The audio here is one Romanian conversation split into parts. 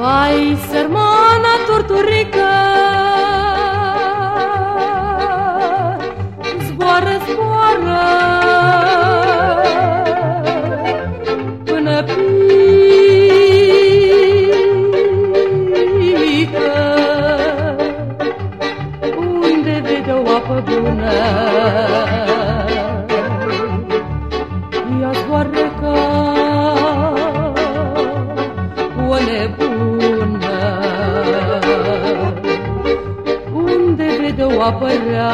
Vai, sărmana torturică Zboară, zboară. Până pică Unde vede o apă bună Unde vede o apă rea.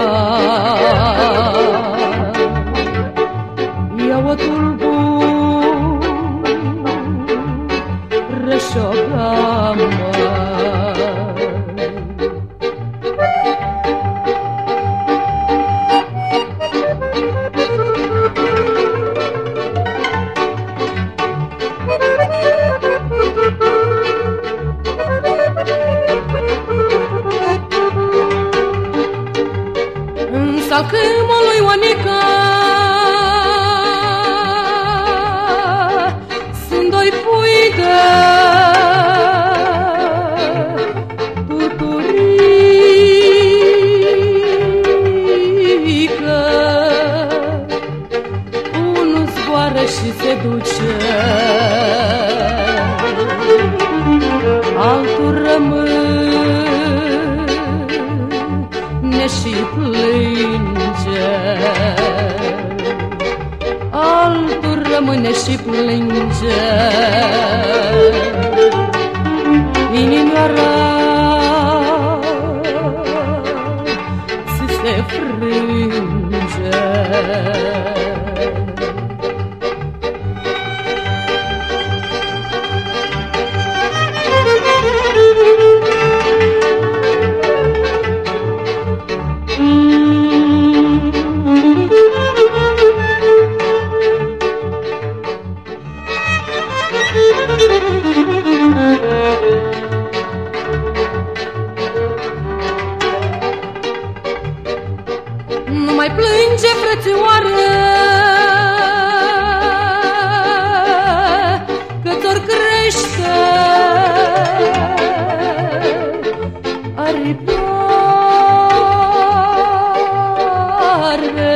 Ea o tulbură În salcâmul lui Oanica Sunt doi pui de turturică Unul zboară și se duce plânge Altul rămâne și plânge Inimioara Nu mai plânge, frățioară, că ți-or crește. Aripioare,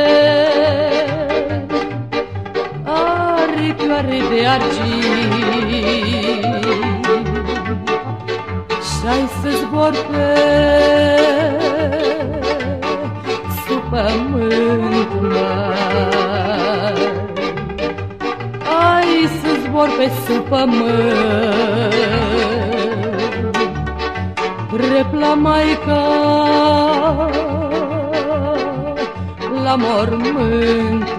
aripioare de argint Și-ai să zbor pe sub pământ, măi Ai să zbor pe sub pământ. Drept la Maica La mormânt,